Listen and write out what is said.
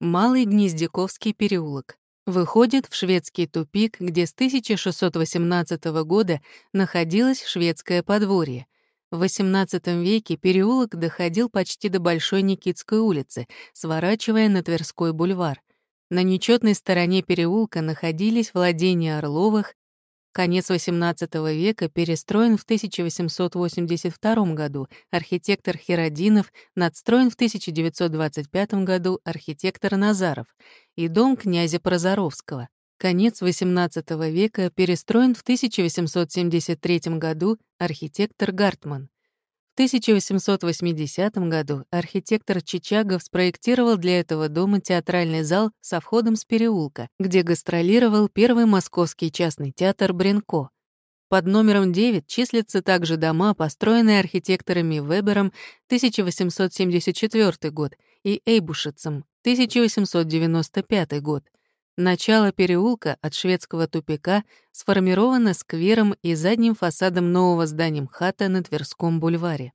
Малый Гнездяковский переулок. Выходит в шведский тупик, где с 1618 года находилось шведское подворье. В XVIII веке переулок доходил почти до Большой Никитской улицы, сворачивая на Тверской бульвар. На нечетной стороне переулка находились владения Орловых, Конец XVIII века перестроен в 1882 году, архитектор Хиродинов, надстроен в 1925 году архитектор Назаров и дом князя Прозоровского. Конец XVIII века перестроен в 1873 году архитектор Гартман. В 1880 году архитектор Чичагов спроектировал для этого дома театральный зал со входом с переулка, где гастролировал первый московский частный театр «Бренко». Под номером 9 числятся также дома, построенные архитекторами Вебером 1874 год и Эйбушицем 1895 год. Начало переулка от шведского тупика сформировано сквером и задним фасадом нового здания МХАТа на Тверском бульваре.